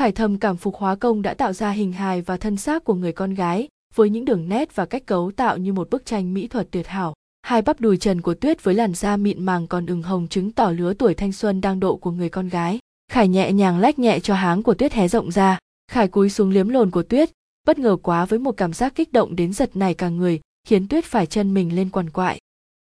khải thầm cảm phục hóa công đã tạo ra hình hài và thân xác của người con gái, với những đường nét và cách cấu tạo như một bức tranh mỹ thuật tuyệt hảo. Hai bắp đùi trần của tuyết với làn da mịn màng còn ửng hồng chứng tỏ lứa tuổi thanh xuân đang độ của người con gái. Khải nhẹ nhàng lách nhẹ cho háng của tuyết hé rộng ra. Khải cúi xuống liếm lồn của tuyết, bất ngờ quá với một cảm giác kích động đến giật này cả người, khiến tuyết phải chân mình lên quằn quại.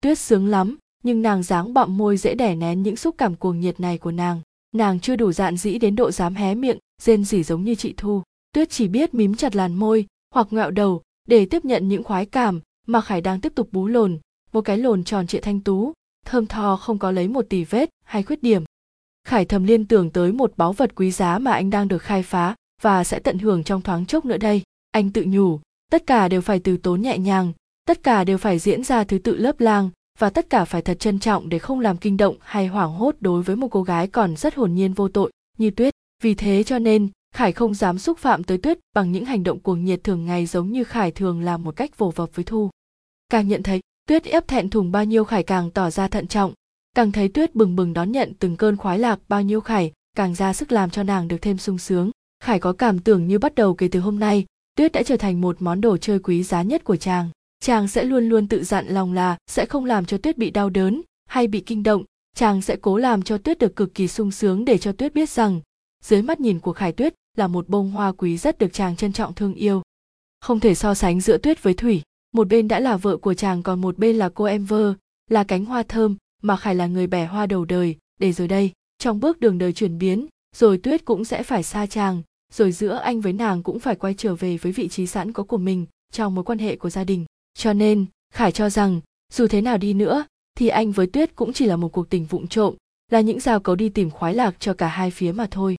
Tuyết sướng lắm, nhưng nàng dáng bọng môi dễ đẻ nén những xúc cảm cuồng nhiệt này của nàng. Nàng chưa đủ dạn dĩ đến độ dám hé miệng rên rỉ giống như chị thu. Tuyết chỉ biết mím chặt làn môi, hoặc ngạo đầu, để tiếp nhận những khoái cảm mà khải đang tiếp tục bú lồn. Một cái lồn tròn trịa thanh tú, thơm tho không có lấy một tì vết hay khuyết điểm. Khải thầm liên tưởng tới một báu vật quý giá mà anh đang được khai phá và sẽ tận hưởng trong thoáng chốc nữa đây. Anh tự nhủ, tất cả đều phải từ tốn nhẹ nhàng, tất cả đều phải diễn ra thứ tự lớp lang, và tất cả phải thật trân trọng để không làm kinh động hay hoảng hốt đối với một cô gái còn rất hồn nhiên vô tội như tuyết vì thế cho nên, khải không dám xúc phạm tới tuyết bằng những hành động cuồng nhiệt thường ngày giống như khải thường làm một cách vồ vập với thu. Càng nhận thấy, tuyết ép thẹn thùng bao nhiêu khải càng tỏ ra thận trọng. Càng thấy tuyết bừng bừng đón nhận từng cơn khoái lạc bao nhiêu khải, càng ra sức làm cho nàng được thêm sung sướng. Khải có cảm tưởng như bắt đầu kể từ hôm nay, tuyết đã trở thành một món đồ chơi quý giá nhất của chàng. Chàng sẽ luôn luôn tự dặn lòng là sẽ không làm cho tuyết bị đau đớn hay bị kinh động. Chàng sẽ cố làm cho tuyết được cực kỳ sung sướng để cho tuyết biết rằng dưới mắt nhìn của khải tuyết là một bông hoa quý rất được chàng trân trọng thương yêu. Không thể so sánh giữa tuyết với thủy, một bên đã là vợ của chàng còn một bên là cô em vơ, là cánh hoa thơm mà khải là người bẻ hoa đầu đời. Để rồi đây, trong bước đường đời chuyển biến, rồi tuyết cũng sẽ phải xa chàng, rồi giữa anh với nàng cũng phải quay trở về với vị trí sẵn có của mình trong mối quan hệ của gia đình. Cho nên, khải cho rằng, dù thế nào đi nữa, thì anh với tuyết cũng chỉ là một cuộc tình vụng trộm, là những giao cấu đi tìm khoái lạc cho cả hai phía mà thôi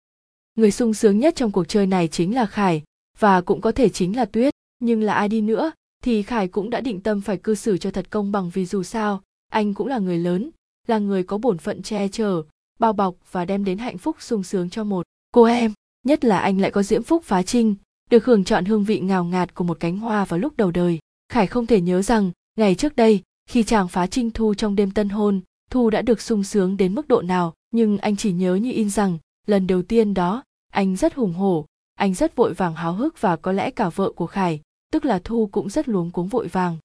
người sung sướng nhất trong cuộc chơi này chính là khải, và cũng có thể chính là tuyết. Nhưng là ai đi nữa, thì khải cũng đã định tâm phải cư xử cho thật công bằng vì dù sao, anh cũng là người lớn, là người có bổn phận che chở, bao bọc và đem đến hạnh phúc sung sướng cho một cô em. Nhất là anh lại có diễm phúc phá trinh, được hưởng chọn hương vị ngào ngạt của một cánh hoa vào lúc đầu đời. Khải không thể nhớ rằng, ngày trước đây, khi chàng phá trinh thu trong đêm tân hôn, thu đã được sung sướng đến mức độ nào, nhưng anh chỉ nhớ như in rằng lần đầu tiên đó, anh rất hùng hổ, anh rất vội vàng háo hức và có lẽ cả vợ của khải, tức là thu cũng rất luống cuống vội vàng.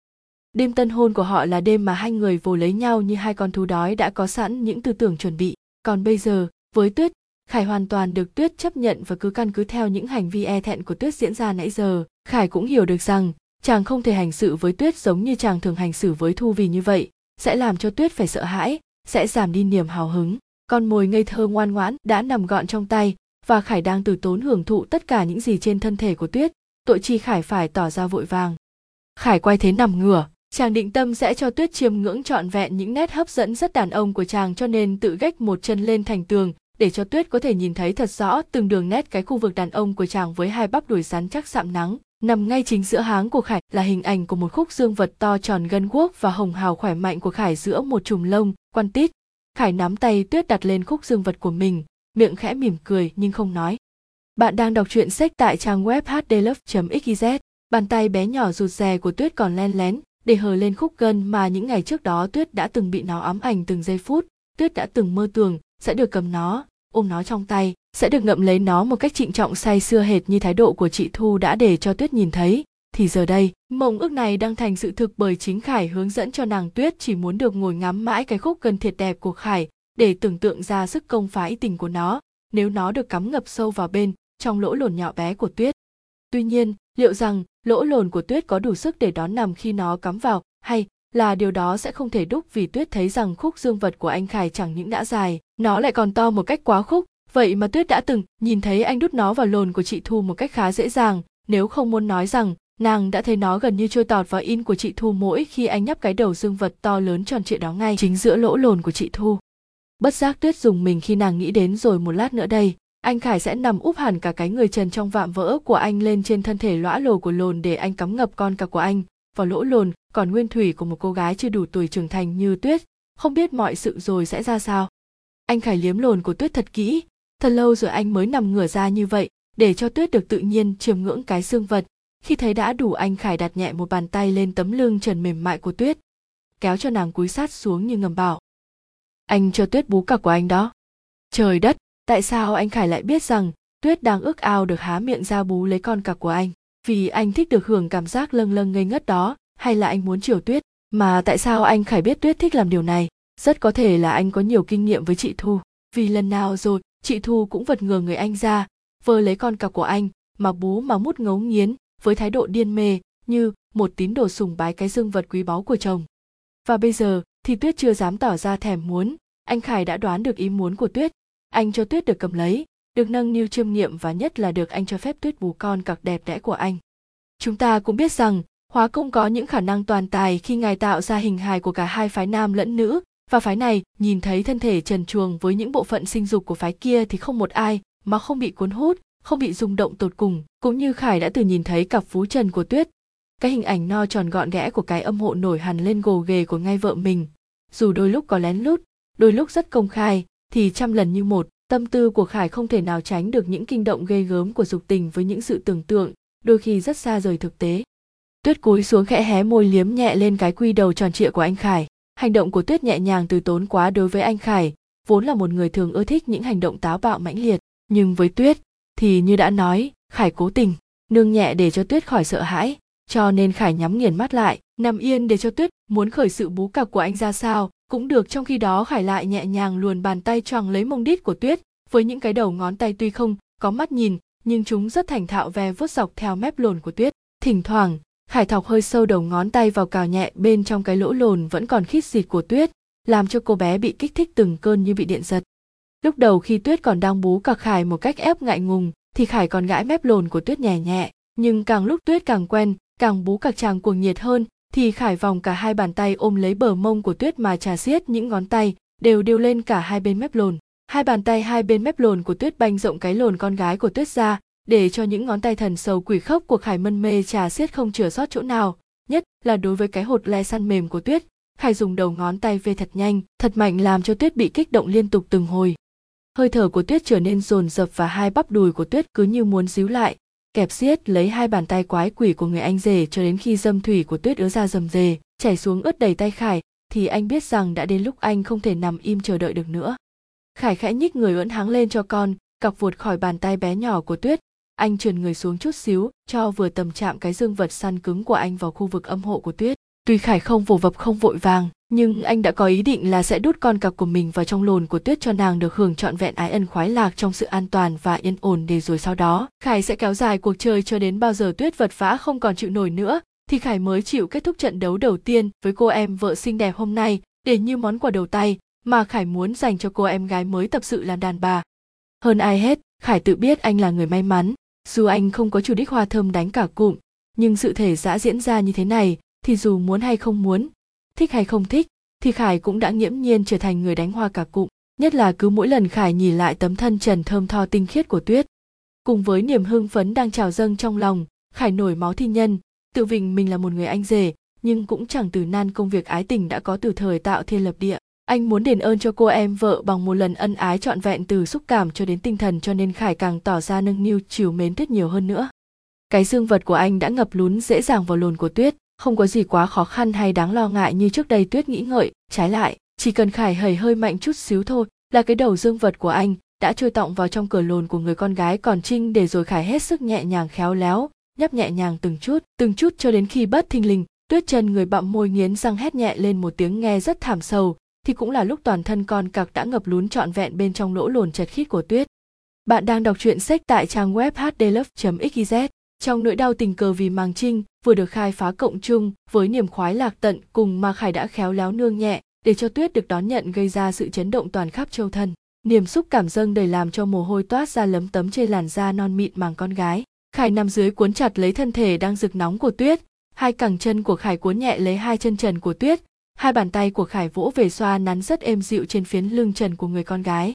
Đêm tân hôn của họ là đêm mà hai người vồ lấy nhau như hai con thú đói đã có sẵn những tư tưởng chuẩn bị. Còn bây giờ, với tuyết, khải hoàn toàn được tuyết chấp nhận và cứ căn cứ theo những hành vi e thẹn của tuyết diễn ra nãy giờ. Khải cũng hiểu được rằng, chàng không thể hành xử với tuyết giống như chàng thường hành xử với thu vì như vậy, sẽ làm cho tuyết phải sợ hãi, sẽ giảm đi niềm hào hứng con mồi ngây thơ ngoan ngoãn đã nằm gọn trong tay và khải đang từ tốn hưởng thụ tất cả những gì trên thân thể của tuyết, tội chi khải phải tỏ ra vội vàng. Khải quay thế nằm ngửa, chàng định tâm sẽ cho tuyết chiêm ngưỡng trọn vẹn những nét hấp dẫn rất đàn ông của chàng cho nên tự gách một chân lên thành tường để cho tuyết có thể nhìn thấy thật rõ từng đường nét cái khu vực đàn ông của chàng với hai bắp đùi rắn chắc sạm nắng, nằm ngay chính giữa háng của khải là hình ảnh của một khúc dương vật to tròn gân guốc và hồng hào khỏe mạnh của khải giữa một chùm lông quan tít khải nắm tay tuyết đặt lên khúc dương vật của mình, miệng khẽ mỉm cười nhưng không nói. Bạn đang đọc truyện sách tại trang web hdlove.xyz bàn tay bé nhỏ rụt rè của tuyết còn len lén để hờ lên khúc gân mà những ngày trước đó tuyết đã từng bị nó ám ảnh từng giây phút. Tuyết đã từng mơ tưởng sẽ được cầm nó, ôm nó trong tay, sẽ được ngậm lấy nó một cách trịnh trọng say sưa hệt như thái độ của chị thu đã để cho tuyết nhìn thấy thì giờ đây, mộng ước này đang thành sự thực bởi chính khải hướng dẫn cho nàng tuyết chỉ muốn được ngồi ngắm mãi cái khúc gần thiệt đẹp của khải để tưởng tượng ra sức công phá ý tình của nó, nếu nó được cắm ngập sâu vào bên trong lỗ lồn nhỏ bé của tuyết. Tuy nhiên, liệu rằng lỗ lồn của tuyết có đủ sức để đón nằm khi nó cắm vào, hay là điều đó sẽ không thể đúc vì tuyết thấy rằng khúc dương vật của anh khải chẳng những đã dài, nó lại còn to một cách quá khúc. Vậy mà tuyết đã từng nhìn thấy anh đút nó vào lồn của chị thu một cách khá dễ dàng, nếu không muốn nói rằng nàng đã thấy nó gần như trôi tọt vào in của chị thu mỗi khi anh nhấp cái đầu dương vật to lớn tròn trịa đó ngay, chính giữa lỗ lồn của chị thu. Bất giác tuyết dùng mình khi nàng nghĩ đến rồi một lát nữa đây, anh khải sẽ nằm úp hẳn cả cái người trần trong vạm vỡ của anh lên trên thân thể lõa lồ của lồn để anh cắm ngập con cả của anh. Vào lỗ lồn, còn nguyên thủy của một cô gái chưa đủ tuổi trưởng thành như tuyết, không biết mọi sự rồi sẽ ra sao. Anh khải liếm lồn của tuyết thật kỹ, thật lâu rồi anh mới nằm ngửa ra như vậy, để cho tuyết được tự nhiên chiêm ngưỡng cái xương vật khi thấy đã đủ, anh khải đặt nhẹ một bàn tay lên tấm lưng trần mềm mại của tuyết, kéo cho nàng cúi sát xuống như ngầm bảo. Anh cho tuyết bú cả của anh đó. Trời đất, tại sao anh khải lại biết rằng tuyết đang ước ao được há miệng ra bú lấy con cặc của anh? Vì anh thích được hưởng cảm giác lâng lâng ngây ngất đó, hay là anh muốn chiều tuyết? Mà tại sao anh khải biết tuyết thích làm điều này? Rất có thể là anh có nhiều kinh nghiệm với chị thu. Vì lần nào rồi, chị thu cũng vật ngừa người anh ra, vơ lấy con cặc của anh, mà bú mà mút ngấu nghiến với thái độ điên mê như một tín đồ sùng bái cái dương vật quý báu của chồng. Và bây giờ thì tuyết chưa dám tỏ ra thèm muốn, anh khải đã đoán được ý muốn của tuyết. Anh cho tuyết được cầm lấy, được nâng niu chiêm nghiệm và nhất là được anh cho phép tuyết bú con cặc đẹp đẽ của anh. Chúng ta cũng biết rằng, hóa công có những khả năng toàn tài khi ngài tạo ra hình hài của cả hai phái nam lẫn nữ. Và phái này nhìn thấy thân thể trần truồng với những bộ phận sinh dục của phái kia thì không một ai mà không bị cuốn hút không bị rung động tột cùng, cũng như khải đã từ nhìn thấy cặp phú trần của tuyết. Cái hình ảnh no tròn gọn ghẽ của cái âm hộ nổi hằn lên gồ ghề của ngay vợ mình. Dù đôi lúc có lén lút, đôi lúc rất công khai, thì trăm lần như một, tâm tư của khải không thể nào tránh được những kinh động ghê gớm của dục tình với những sự tưởng tượng, đôi khi rất xa rời thực tế. Tuyết cúi xuống khẽ hé môi liếm nhẹ lên cái quy đầu tròn trịa của anh khải. Hành động của tuyết nhẹ nhàng từ tốn quá đối với anh khải, vốn là một người thường ưa thích những hành động táo bạo mãnh liệt. Nhưng với tuyết thì như đã nói, khải cố tình, nương nhẹ để cho tuyết khỏi sợ hãi. Cho nên khải nhắm nghiền mắt lại, nằm yên để cho tuyết muốn khởi sự bú cặp của anh ra sao. Cũng được, trong khi đó khải lại nhẹ nhàng luồn bàn tay choàng lấy mông đít của tuyết. Với những cái đầu ngón tay tuy không có mắt nhìn, nhưng chúng rất thành thạo ve vuốt dọc theo mép lồn của tuyết. Thỉnh thoảng, khải thọc hơi sâu đầu ngón tay vào cào nhẹ bên trong cái lỗ lồn vẫn còn khít xịt của tuyết, làm cho cô bé bị kích thích từng cơn như bị điện giật lúc đầu khi tuyết còn đang bú cặc khải một cách ép ngại ngùng, thì khải còn gãi mép lồn của tuyết nhẹ nhẹ. Nhưng càng lúc tuyết càng quen, càng bú cặc chàng cuồng nhiệt hơn, thì khải vòng cả hai bàn tay ôm lấy bờ mông của tuyết mà trà xiết những ngón tay, đều đều lên cả hai bên mép lồn. Hai bàn tay hai bên mép lồn của tuyết banh rộng cái lồn con gái của tuyết ra, để cho những ngón tay thần sầu quỷ khóc của khải mân mê trà xiết không chừa sót chỗ nào. Nhất là đối với cái hột le săn mềm của tuyết, khải dùng đầu ngón tay vê thật nhanh, thật mạnh làm cho tuyết bị kích động liên tục từng hồi hơi thở của tuyết trở nên dồn dập và hai bắp đùi của tuyết cứ như muốn díu lại. Kẹp xiết, lấy hai bàn tay quái quỷ của người anh rể cho đến khi dâm thủy của tuyết ứa ra rầm rề, chảy xuống ướt đầy tay khải, thì anh biết rằng đã đến lúc anh không thể nằm im chờ đợi được nữa. Khải khẽ nhích người ưỡn háng lên cho con, cọc vuột khỏi bàn tay bé nhỏ của tuyết. Anh trườn người xuống chút xíu, cho vừa tầm chạm cái dương vật săn cứng của anh vào khu vực âm hộ của tuyết tuy khải không vồ vập không vội vàng, nhưng anh đã có ý định là sẽ đút con cặc của mình vào trong lồn của tuyết cho nàng được hưởng trọn vẹn ái ân khoái lạc trong sự an toàn và yên ổn để rồi sau đó, khải sẽ kéo dài cuộc chơi cho đến bao giờ tuyết vật vã không còn chịu nổi nữa, thì khải mới chịu kết thúc trận đấu đầu tiên với cô em vợ xinh đẹp hôm nay để như món quà đầu tay mà khải muốn dành cho cô em gái mới tập sự làm đàn bà. Hơn ai hết, khải tự biết anh là người may mắn, dù anh không có chủ đích hoa thơm đánh cả cụm, nhưng sự thể giã diễn ra như thế này thì dù muốn hay không muốn, thích hay không thích, thì khải cũng đã nghiễm nhiên trở thành người đánh hoa cả cụm, nhất là cứ mỗi lần khải nhìn lại tấm thân trần thơm tho tinh khiết của tuyết. Cùng với niềm hưng phấn đang trào dâng trong lòng, khải nổi máu thi nhân, tự vịnh mình là một người anh rể, nhưng cũng chẳng từ nan công việc ái tình đã có từ thời tạo thiên lập địa. Anh muốn đền ơn cho cô em vợ bằng một lần ân ái trọn vẹn từ xúc cảm cho đến tinh thần cho nên khải càng tỏ ra nâng niu chiều mến tuyết nhiều hơn nữa. Cái dương vật của anh đã ngập lún dễ dàng vào lồn của tuyết không có gì quá khó khăn hay đáng lo ngại như trước đây tuyết nghĩ ngợi. Trái lại, chỉ cần khải hầy hơi mạnh chút xíu thôi là cái đầu dương vật của anh đã trôi tọng vào trong cửa lồn của người con gái còn trinh để rồi khải hết sức nhẹ nhàng khéo léo, nhấp nhẹ nhàng từng chút từng chút cho đến khi bất thình lình, tuyết chân người bặm môi nghiến răng hét nhẹ lên một tiếng nghe rất thảm sầu, thì cũng là lúc toàn thân con cặc đã ngập lún trọn vẹn bên trong lỗ lồn chật khít của tuyết. Bạn đang đọc truyện sách tại trang web hdlove.xyz trong nỗi đau tình cờ vì màng trinh vừa được khai phá cộng chung với niềm khoái lạc tận cùng mà khải đã khéo léo nương nhẹ để cho tuyết được đón nhận gây ra sự chấn động toàn khắp châu thân. Niềm xúc cảm dâng đầy làm cho mồ hôi toát ra lấm tấm trên làn da non mịn màng con gái. Khải nằm dưới cuốn chặt lấy thân thể đang rực nóng của tuyết. Hai cẳng chân của khải cuốn nhẹ lấy hai chân trần của tuyết. Hai bàn tay của khải vỗ về xoa nắn rất êm dịu trên phiến lưng trần của người con gái.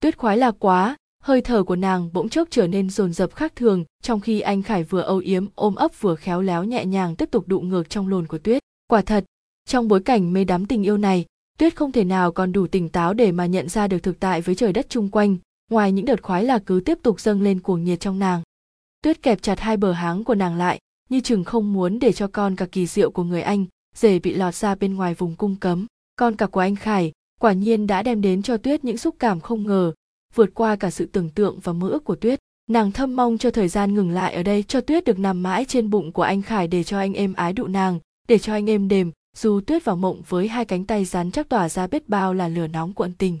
Tuyết khoái lạc quá hơi thở của nàng bỗng chốc trở nên dồn dập khác thường, trong khi anh khải vừa âu yếm, ôm ấp vừa khéo léo nhẹ nhàng tiếp tục đụng ngược trong lồn của tuyết. Quả thật, trong bối cảnh mê đắm tình yêu này, tuyết không thể nào còn đủ tỉnh táo để mà nhận ra được thực tại với trời đất chung quanh, ngoài những đợt khoái là cứ tiếp tục dâng lên cuồng nhiệt trong nàng. Tuyết kẹp chặt hai bờ háng của nàng lại, như chừng không muốn để cho con cả kỳ diệu của người anh, rể bị lọt ra bên ngoài vùng cung cấm. Con cả của anh khải, quả nhiên đã đem đến cho tuyết những xúc cảm không ngờ vượt qua cả sự tưởng tượng và mơ ước của tuyết. Nàng thâm mong cho thời gian ngừng lại ở đây cho tuyết được nằm mãi trên bụng của anh khải để cho anh em ái đụ nàng, để cho anh em đềm, dù tuyết vào mộng với hai cánh tay rắn chắc tỏa ra biết bao là lửa nóng cuộn tình.